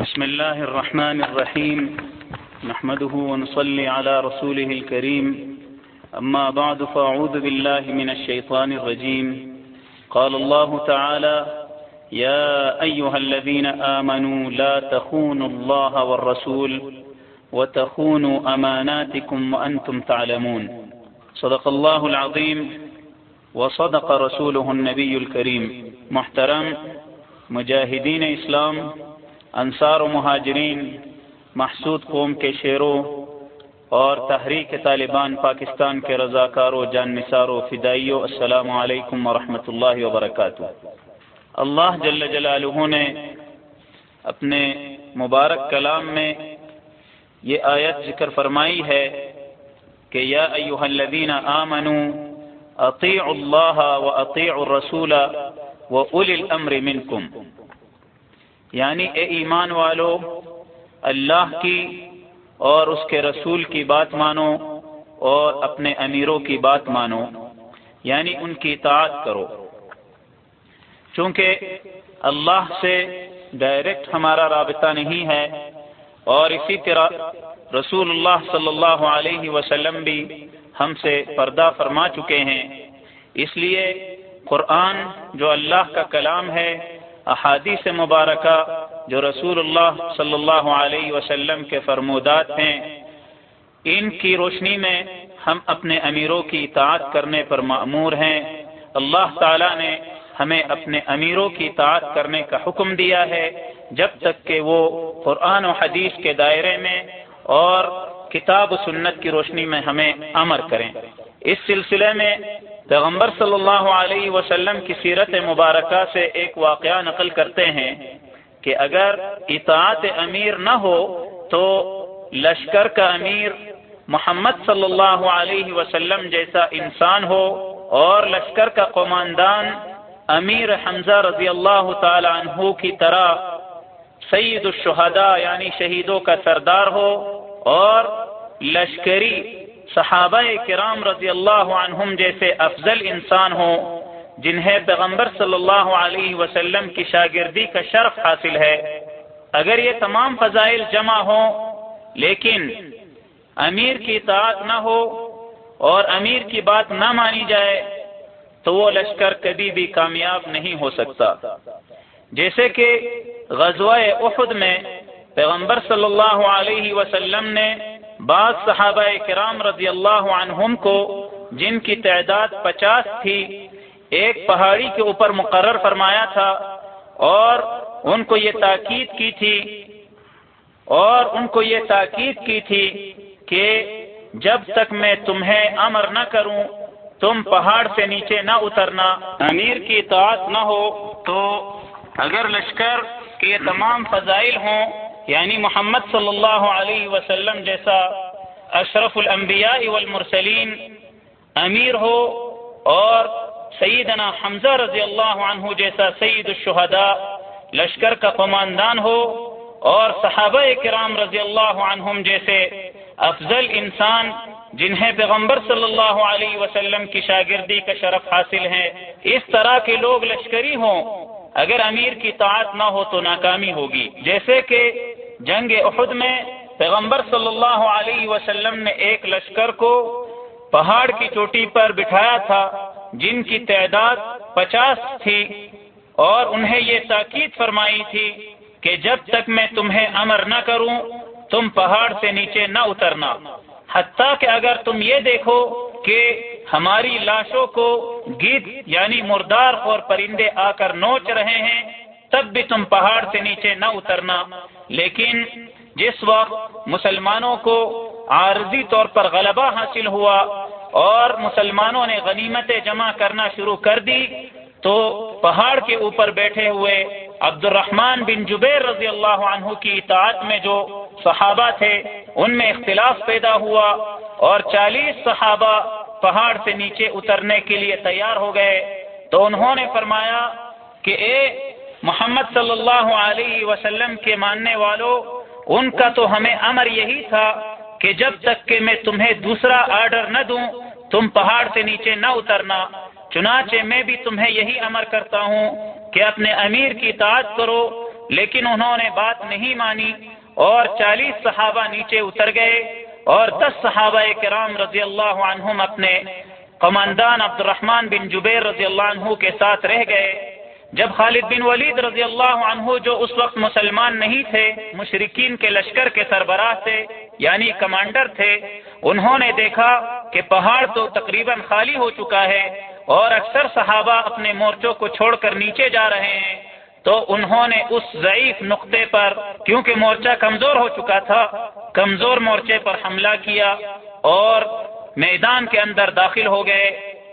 بسم الله الرحمن الرحيم نحمده ونصلي على رسوله الكريم أما بعد فأعوذ بالله من الشيطان الرجيم قال الله تعالى يا أيها الذين آمنوا لا تخونوا الله والرسول وتخونوا أماناتكم وأنتم تعلمون صدق الله العظيم وصدق رسوله النبي الكريم محترم مجاہدین اسلام انصار و مہاجرین، محسود قوم کے شیروں اور تحریک طالبان، پاکستان کے رضاکاروں جان نثاروں فدائیوں، السلام علیکم ورحمۃ اللہ وبرکاتہ۔ اللہ جل جلالہ نے اپنے مبارک کلام میں یہ آیت ذکر فرمائی ہے کہ یا ایوہ الذین آمنوا، اطیعوا اللہ و اطیعوا الرسول و اول الامر منکم۔ یعنی اے ایمان والو، اللہ کی اور اس کے رسول کی بات مانو اور اپنے امیروں کی بات مانو یعنی ان کی اطاعت کرو۔ چونکہ اللہ سے ڈائریکٹ ہمارا رابطہ نہیں ہے اور اسی طرح رسول اللہ صلی اللہ علیہ وسلم بھی ہم سے پردہ فرما چکے ہیں۔ اس لیے قرآن جو اللہ کا کلام ہے احادیث مبارکہ جو رسول اللہ صلی اللہ علیہ وسلم کے فرمودات ہیں، ان کی روشنی میں ہم اپنے امیروں کی اطاعت کرنے پر معمور ہیں۔ اللہ تعالیٰ نے ہمیں اپنے امیروں کی اطاعت کرنے کا حکم دیا ہے۔ جب تک کہ وہ قرآن و حدیث کے دائرے میں اور کتاب و سنت کی روشنی میں ہمیں امر کریں۔ اس سلسلے میں پیغمبر صلی اللہ علیہ وسلم کی سیرت مبارکہ سے ایک واقعہ نقل کرتے ہیں کہ اگر اطاعت امیر نہ ہو تو لشکر کا امیر محمد صلی اللہ علیہ وسلم جیسا انسان ہو اور لشکر کا قماندان امیر حمزہ رضی اللہ تعالی عنہ کی طرح سید الشہداء یعنی شہیدوں کا سردار ہو اور لشکری صحابہ کرام رضی اللہ عنہم جیسے افضل انسان ہوں، جنہیں پیغمبر صلی اللہ علیہ وسلم کی شاگردی کا شرف حاصل ہے۔ اگر یہ تمام فضائل جمع ہوں، لیکن امیر کی اطاعت نہ ہو اور امیر کی بات نہ مانی جائے، تو وہ لشکر کبھی بھی کامیاب نہیں ہو سکتا۔ جیسے کہ غزوہ احد میں پیغمبر صلی اللہ علیہ وسلم نے بعض صحابہ کرام رضی اللہ عنہم کو جن کی تعداد پچاس تھی، ایک پہاڑی کے اوپر مقرر فرمایا تھا اور ان کو یہ تاکید کی تھی، اور ان کو یہ تاکید کی تھی کہ جب تک میں تمہیں امر نہ کروں، تم پہاڑ سے نیچے نہ اترنا، امیر کی اطاعت نہ ہو، تو اگر لشکر کے تمام فضائل ہوں یعنی محمد صلی اللہ علیہ وسلم جیسا اشرف الانبیاء والمرسلین امیر ہو اور سیدنا حمزہ رضی اللہ عنہ جیسا سید الشہداء، لشکر کا قماندان ہو اور صحابہ کرام رضی اللہ عنہم جیسے افضل انسان جنہیں پیغمبر صلی اللہ علیہ وسلم کی شاگردی کا شرف حاصل ہے۔ اس طرح کے لوگ لشکری ہوں۔ اگر امیر کی طاعت نہ ہو تو ناکامی ہوگی۔ جیسے کہ جنگ احد میں پیغمبر صلی اللہ علیہ وسلم نے ایک لشکر کو پہاڑ کی چوٹی پر بٹھایا تھا، جن کی تعداد پچاس تھی، اور انہیں یہ تاکید فرمائی تھی کہ جب تک میں تمہیں امر نہ کروں، تم پہاڑ سے نیچے نہ اترنا۔ حتیٰ کہ اگر تم یہ دیکھو کہ ہماری لاشوں کو گیت یعنی مردار اور پرندے آ کر نوچ رہے ہیں، تب بھی تم پہاڑ سے نیچے نہ اترنا۔ لیکن جس وقت مسلمانوں کو عارضی طور پر غلبہ حاصل ہوا اور مسلمانوں نے غنیمتیں جمع کرنا شروع کر دی، تو پہاڑ کے اوپر بیٹھے ہوئے عبد الرحمن بن جبیر رضی اللہ عنہ کی اطاعت میں جو صحابہ تھے، ان میں اختلاف پیدا ہوا اور چالیس صحابہ پہاڑ سے نیچے اترنے کے لیے تیار ہو گئے۔ تو انہوں نے فرمایا کہ اے محمد صلی اللہ علیہ وسلم کے ماننے والوں ان کا تو ہمیں امر یہی تھا کہ جب تک کہ میں تمہیں دوسرا آرڈر نہ دوں، تم پہاڑ سے نیچے نہ اترنا۔ چنانچہ میں بھی تمہیں یہی امر کرتا ہوں کہ اپنے امیر کی اطاعت کرو، لیکن انہوں نے بات نہیں مانی اور چالیس صحابہ نیچے اتر گئے اور دس صحابہ کرام رضی اللہ عنہم اپنے کماندان عبد الرحمن بن جبیر رضی اللہ عنہ کے ساتھ رہ گئے۔ جب خالد بن ولید رضی اللہ عنہ جو اس وقت مسلمان نہیں تھے مشرقین کے لشکر کے سربراہ تھے یعنی کمانڈر تھے، انہوں نے دیکھا کہ پہاڑ تو تقریباً خالی ہو چکا ہے اور اکثر صحابہ اپنے مورچوں کو چھوڑ کر نیچے جا رہے ہیں۔ تو انہوں نے اس ضعیف نقطے پر، کیونکہ مورچہ کمزور ہو چکا تھا، کمزور مورچے پر حملہ کیا اور میدان کے اندر داخل ہو گئے۔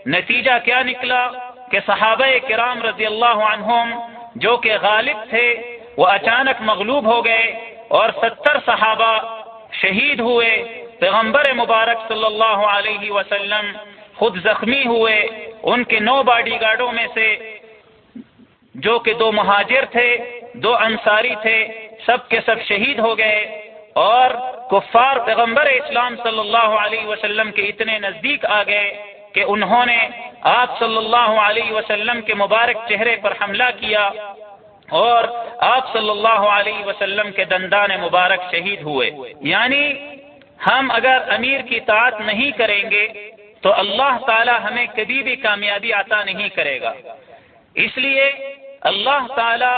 نتیجہ کیا نکلا؟ کہ صحابہ کرام رضی اللہ عنہم جو کہ غالب تھے، وہ اچانک مغلوب ہو گئے اور ستر صحابہ شہید ہوئے۔ پیغمبر مبارک صلی اللہ علیہ وسلم خود زخمی ہوئے۔ ان کے نو باڈی گارڈوں میں سے جو کہ دو مہاجر تھے، دو انصاری تھے، سب کے سب شہید ہو گئے۔ اور کفار پیغمبر اسلام صلی اللہ علیہ وسلم کے اتنے نزدیک آ گئے۔ کہ انہوں نے آپ صلی اللہ علیہ وسلم کے مبارک چہرے پر حملہ کیا اور آپ صلی اللہ علیہ وسلم کے دندان مبارک شہید ہوئے۔ یعنی ہم اگر امیر کی طاعت نہیں کریں گے تو اللہ تعالی ہمیں کبھی بھی کامیابی عطا نہیں کرے گا۔ اس لیے اللہ تعالی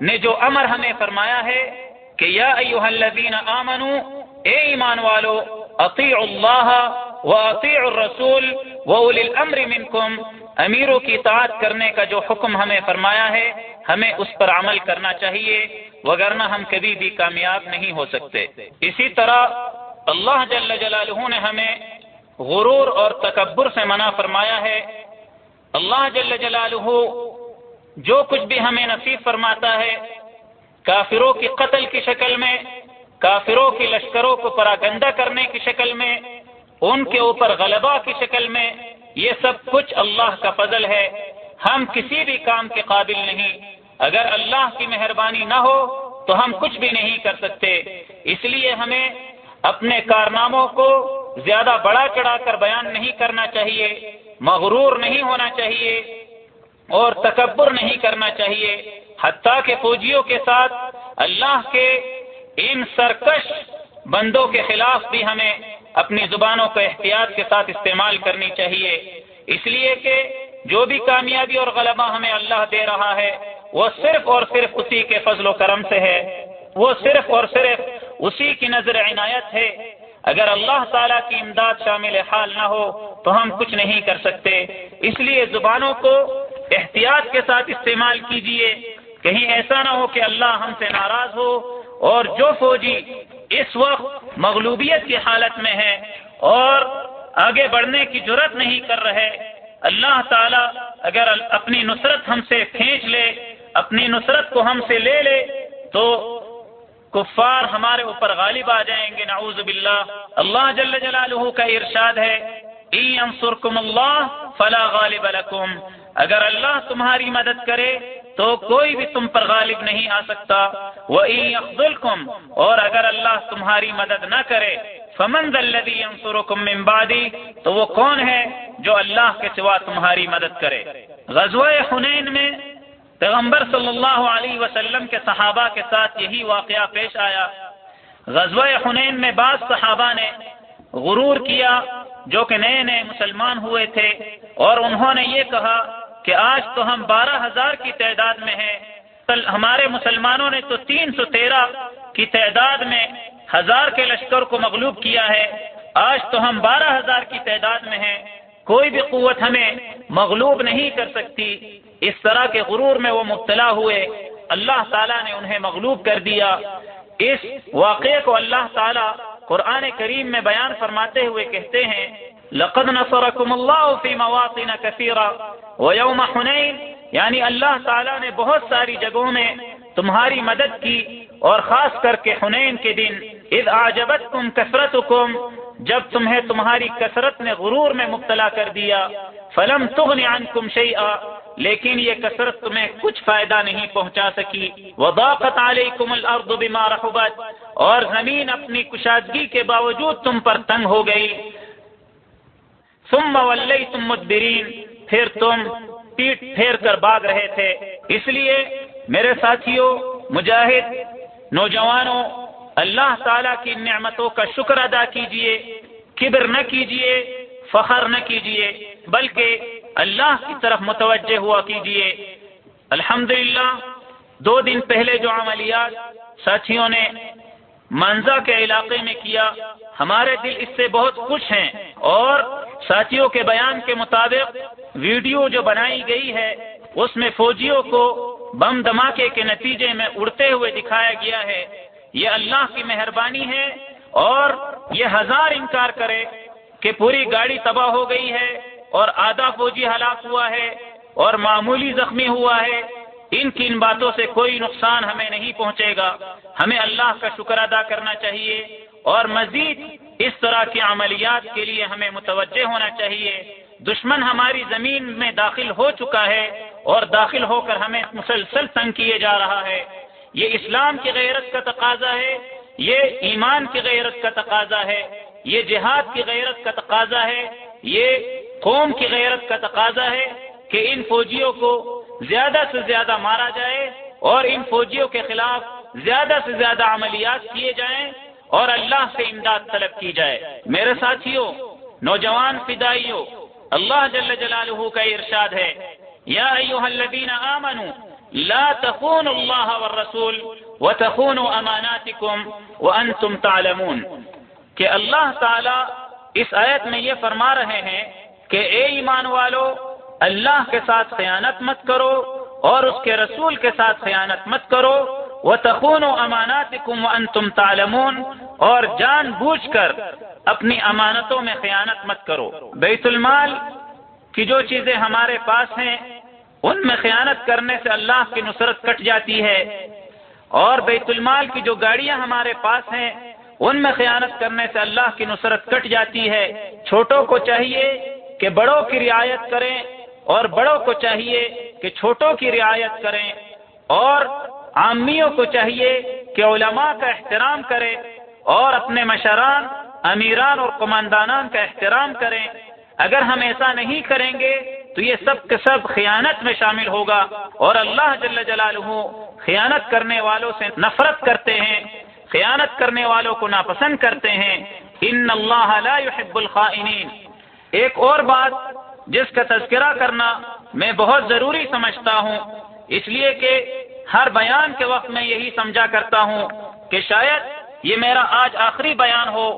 نے جو امر ہمیں فرمایا ہے کہ یا ایوہ الذین آمنوا، اے ایمان والو اطیع اللہ و اطیع الرسول و اولی الامر منکم امیروں کی اطاعت کرنے کا جو حکم ہمیں فرمایا ہے، ہمیں اس پر عمل کرنا چاہیے، وگرنہ ہم کبھی بھی کامیاب نہیں ہو سکتے۔ اسی طرح اللہ جل جلالہ نے ہمیں غرور اور تکبر سے منع فرمایا ہے۔ اللہ جل جلالہ جو کچھ بھی ہمیں نصیب فرماتا ہے، کافروں کی قتل کی شکل میں، کافروں کی لشکروں کو پراگندہ کرنے کی شکل میں ان کے اوپر غلبہ کی شکل میں یہ سب کچھ اللہ کا فضل ہے۔ ہم کسی بھی کام کے قابل نہیں۔ اگر اللہ کی مہربانی نہ ہو تو ہم کچھ بھی نہیں کر سکتے۔ اس لیے ہمیں اپنے کارناموں کو زیادہ بڑا چڑھا کر بیان نہیں کرنا چاہیے، مغرور نہیں ہونا چاہیے اور تکبر نہیں کرنا چاہیے۔ حتیٰ کہ فوجیوں کے ساتھ اللہ کے ان سرکش بندوں کے خلاف بھی ہمیں اپنی زبانوں کو احتیاط کے ساتھ استعمال کرنی چاہیے۔ اس لیے کہ جو بھی کامیابی اور غلبہ ہمیں اللہ دے رہا ہے، وہ صرف اور صرف اسی کے فضل و کرم سے ہے۔ وہ صرف اور صرف اسی کی نظر عنایت ہے۔ اگر اللہ تعالیٰ کی امداد شامل حال نہ ہو، تو ہم کچھ نہیں کر سکتے۔ اس لیے زبانوں کو احتیاط کے ساتھ استعمال کیجیے کہیں ایسا نہ ہو کہ اللہ ہم سے ناراض ہو اور جو فوجی اس وقت مغلوبیت کی حالت میں ہے اور آگے بڑھنے کی ضرورت نہیں کر رہے۔ اللہ تعالی اگر اپنی نصرت ہم سے کھینچ لے، اپنی نصرت کو ہم سے لے لے، تو کفار ہمارے اوپر غالب آ جائیں گے۔ نعوذ باللہ۔ اللہ جل جلالہ کا ارشاد ہے اللہ فلا غالب لکم۔ اگر اللہ تمہاری مدد کرے تو کوئی بھی تم پر غالب نہیں آ سکتا۔ وہ اور اگر اللہ تمہاری مدد نہ کرے، فمن الذي ينصركم من بعدي تو وہ کون ہے جو اللہ کے سوا تمہاری مدد کرے۔ غزوہ حنین میں پیغمبر صلی اللہ علیہ وسلم کے صحابہ کے ساتھ یہی واقعہ پیش آیا۔ غزوہ حنین میں بعض صحابہ نے غرور کیا، جو کہ نئے نئے مسلمان ہوئے تھے، اور انہوں نے یہ کہا کہ آج تو ہم بارہ ہزار کی تعداد میں ہیں۔ ہمارے مسلمانوں نے تو تین سو تیرہ کی تعداد میں ہزار کے لشکر کو مغلوب کیا ہے۔ آج تو ہم بارہ ہزار کی تعداد میں ہیں۔ کوئی بھی قوت ہمیں مغلوب نہیں کر سکتی۔ اس طرح کے غرور میں وہ مبتلا ہوئے۔ اللہ تعالیٰ نے انہیں مغلوب کر دیا۔ اس واقعے کو اللہ تعالیٰ قرآن کریم میں بیان فرماتے ہوئے کہتے ہیں لقد نصركم الله في مواطن كثيرة. ويوم حنين یعنی اللہ تعالیٰ نے بہت ساری جگہوں میں تمہاری مدد کی اور خاص کر کے حنین کے دن، اذ اعجبتكم كثرتكم، جب تمہیں تمہاری کثرت نے غرور میں مبتلا کر دیا، فلم تغن عنكم شيئا لیکن یہ کثرت تمہیں کچھ فائدہ نہیں پہنچا سکی۔ وضاقت علیکم الارض بما رحبت، اور زمین اپنی کشادگی کے باوجود تم پر تنگ ہو گئی۔ ثم ولیتم مدبرین، پھر تم پیٹ پھیر کر باغ رہے تھے۔ اس لیے میرے ساتھیوں مجاہد نوجوانوں اللہ تعالیٰ کی نعمتوں کا شکر ادا کیجیے، کبر نہ کیجیے، فخر نہ کیجیے، بلکہ اللہ کی طرف متوجہ ہوا کیجیے۔ الحمدللہ، دو دن پہلے جو عملیات ساتھیوں نے منزا کے علاقے میں کیا ہمارے دل اس سے بہت خوش ہیں اور ساتھیوں کے بیان کے مطابق ویڈیو جو بنائی گئی ہے، اس میں فوجیوں کو بم دھماکے کے نتیجے میں اڑتے ہوئے دکھایا گیا ہے۔ یہ اللہ کی مہربانی ہے اور یہ ہزار انکار کرے کہ پوری گاڑی تباہ ہو گئی ہے اور آدھا فوجی ہلاک ہوا ہے اور معمولی زخمی ہوا ہے۔ ان کی ان باتوں سے کوئی نقصان ہمیں نہیں پہنچے گا۔ ہمیں اللہ کا شکر ادا کرنا چاہیے۔ اور مزید اس طرح کی عملیات کے لیے ہمیں متوجہ ہونا چاہیے۔ دشمن ہماری زمین میں داخل ہو چکا ہے اور داخل ہو کر ہمیں مسلسل تنگ کیے جا رہا ہے۔ یہ اسلام کی غیرت کا تقاضا ہے، یہ ایمان کی غیرت کا تقاضا ہے، یہ جہاد کی غیرت کا تقاضا ہے، یہ قوم کی غیرت کا تقاضا ہے کہ ان فوجیوں کو زیادہ سے زیادہ مارا جائے اور ان فوجیوں کے خلاف زیادہ سے زیادہ عملیات کیے جائیں۔ اور اللہ سے امداد طلب کی جائے۔ میرے ساتھیوں نوجوان فدائیوں اللہ جل جلالہ کا ارشاد ہے۔ یا ایوہ الذین آمنوا، لا تخونوا اللہ والرسول وتخونوا اماناتکم وانتم تعلمون۔ کہ اللہ تعالی اس آیت میں یہ فرما رہے ہیں کہ اے ایمان والو، اللہ کے ساتھ خیانت مت کرو اور اس کے رسول کے ساتھ خیانت مت کرو۔ وہ تخون و امانات کم تم اور جان بوجھ کر اپنی امانتوں میں خیانت مت کرو۔ بیت المال کی جو چیزیں ہمارے پاس ہیں، ان میں خیانت کرنے سے اللہ کی نصرت کٹ جاتی ہے۔ اور بیت المال کی جو گاڑیاں ہمارے پاس ہیں، ان میں خیانت کرنے سے اللہ کی نصرت کٹ جاتی ہے۔ چھوٹوں کو چاہیے کہ بڑوں کی رعایت کریں، اور بڑوں کو چاہیے کہ چھوٹوں کی رعایت کریں۔ اور عامیوں کو چاہیے کہ علماء کا احترام کریں اور اپنے مشران، امیران اور قماندانان کا احترام کریں۔ اگر ہم ایسا نہیں کریں گے تو یہ سب کے سب خیانت میں شامل ہوگا اور اللہ جل جلالہ خیانت کرنے والوں سے نفرت کرتے ہیں، خیانت کرنے والوں کو ناپسند کرتے ہیں۔ ان اللہ لا يحب الخائنین۔ ایک اور بات، جس کا تذکرہ کرنا میں بہت ضروری سمجھتا ہوں، اس لیے کہ ہر بیان کے وقت میں یہی سمجھا کرتا ہوں کہ شاید یہ میرا آج آخری بیان ہو۔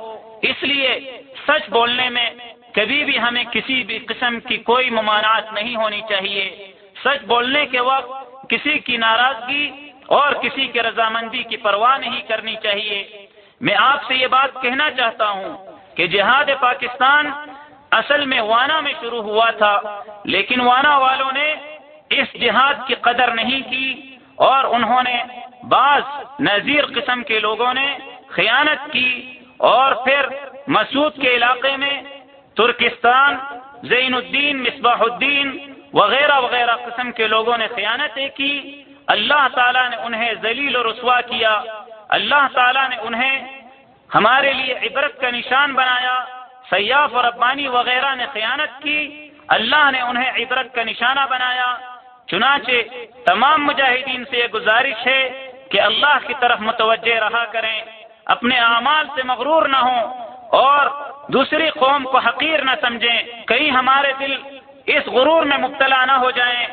اس لیے سچ بولنے میں کبھی بھی ہمیں کسی بھی قسم کی کوئی ممانعت نہیں ہونی چاہیے۔ سچ بولنے کے وقت کسی کی ناراضگی اور کسی کی رضامندی کی پرواہ نہیں کرنی چاہیے۔ میں آپ سے یہ بات کہنا چاہتا ہوں کہ جہاد پاکستان اصل میں وانا میں شروع ہوا تھا، لیکن وانا والوں نے اس جہاد کی قدر نہیں کی۔ اور انہوں نے بعض نذیر قسم کے لوگوں نے خیانت کی اور پھر مسعود کے علاقے میں ترکستان، زین الدین، مصباح الدین وغیرہ وغیرہ قسم کے لوگوں نے خیانتیں کی۔ اللہ تعالیٰ نے انہیں ذلیل و رسوا کیا۔ اللہ تعالیٰ نے انہیں ہمارے لیے عبرت کا نشان بنایا۔ سیاف اور ابانی وغیرہ نے خیانت کی۔ اللہ نے انہیں عبرت کا نشانہ بنایا۔ چنانچہ تمام مجاہدین سے یہ گزارش ہے کہ اللہ کی طرف متوجہ رہا کریں، اپنے اعمال سے مغرور نہ ہوں اور دوسری قوم کو حقیر نہ سمجھیں۔ کہیں ہمارے دل اس غرور میں مبتلا نہ ہو جائیں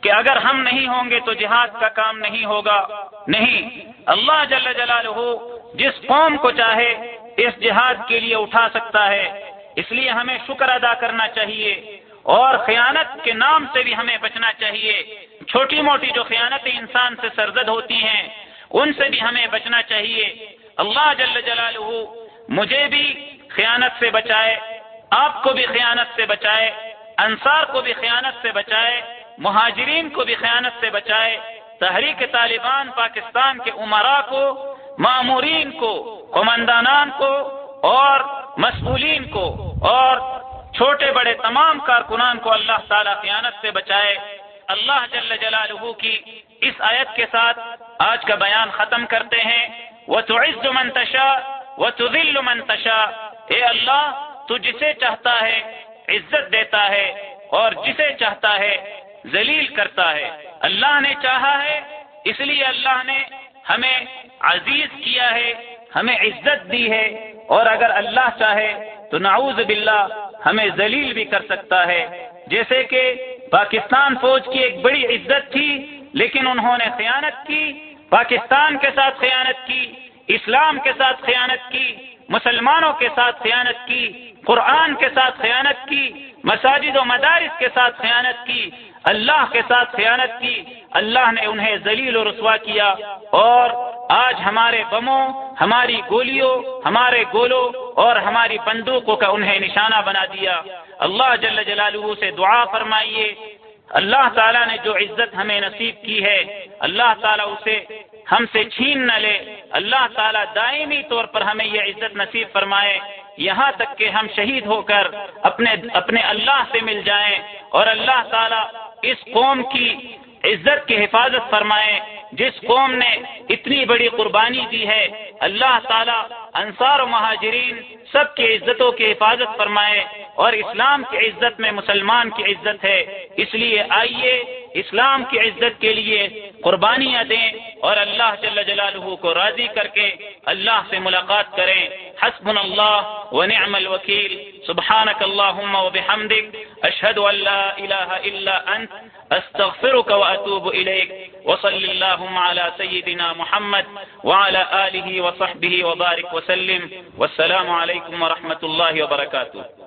کہ اگر ہم نہیں ہوں گے تو جہاد کا کام نہیں ہوگا۔ نہیں، اللہ جل جلالہ جس قوم کو چاہے اس جہاد کے لیے اٹھا سکتا ہے۔ اس لیے ہمیں شکر ادا کرنا چاہیے۔ اور خیانت کے نام سے بھی ہمیں بچنا چاہیے۔ چھوٹی موٹی جو خیانتیں انسان سے سرزد ہوتی ہیں، ان سے بھی ہمیں بچنا چاہیے۔ اللہ جل جلالہ مجھے بھی خیانت سے بچائے، آپ کو بھی خیانت سے بچائے، انصار کو بھی خیانت سے بچائے، مہاجرین کو بھی خیانت سے بچائے۔ تحریک طالبان پاکستان کے عمرا کو معمورین کو قمندانان کو اور مسئولین کو اور چھوٹے بڑے تمام کارکنان کو اللہ تعالیٰ قیانت سے بچائے، اللہ جل جلالہ کی اس آیت کے ساتھ آج کا بیان ختم کرتے ہیں۔ وہ تو عز منتشا وہ تو منتشا اے اللہ، تو جسے چاہتا ہے عزت دیتا ہے اور جسے چاہتا ہے ذلیل کرتا ہے۔ اللہ نے چاہا ہے، اس لیے اللہ نے ہمیں عزیز کیا ہے، ہمیں عزت دی ہے۔ اور اگر اللہ چاہے، تو نعوذ باللہ ہمیں ذلیل بھی کر سکتا ہے۔ جیسے کہ پاکستان فوج کی ایک بڑی عزت تھی، لیکن انہوں نے خیانت کی، پاکستان کے ساتھ خیانت کی، اسلام کے ساتھ خیانت کی، مسلمانوں کے ساتھ خیانت کی، قرآن کے ساتھ خیانت کی، مساجد و مدارس کے ساتھ خیانت کی۔ اللہ کے ساتھ خیانت کی، اللہ نے انہیں ذلیل و رسوا کیا۔ اور آج ہمارے بموں، ہماری گولیوں، ہمارے گولوں اور ہماری بندوقوں کا انہیں نشانہ بنا دیا۔ اللہ جل جلالہ سے دعا فرمائیے۔ اللہ تعالیٰ نے جو عزت ہمیں نصیب کی ہے، اللہ تعالیٰ اسے ہم سے چھین نہ لے۔ اللہ تعالیٰ دائمی طور پر ہمیں یہ عزت نصیب فرمائے۔ یہاں تک کہ ہم شہید ہو کر اپنے اپنے اللہ سے مل جائیں۔ اور اللہ تعالیٰ اس قوم کی عزت کی حفاظت فرمائے، جس قوم نے اتنی بڑی قربانی دی ہے، اللہ تعالیٰ انصار و مہاجرین سب کی عزتوں کی حفاظت فرمائے اور اسلام کی عزت میں مسلمان کی عزت ہے۔ اس لیے آئیے، اسلام کی عزت کے لیے قربانیاں دیں اور اللہ جل جلالہ کو راضی کر کے اللہ سے ملاقات کریں۔ حسب اللہ و نعم الوکیل۔ سبحانك اللهم وبحمدك اشهد ان لا اله الا انت۔ استغفرك واتوب اليك وصل اللهم على سيدنا محمد وعلى اله وصحبه وبارك وسلم والسلام عليكم ورحمه الله وبركاته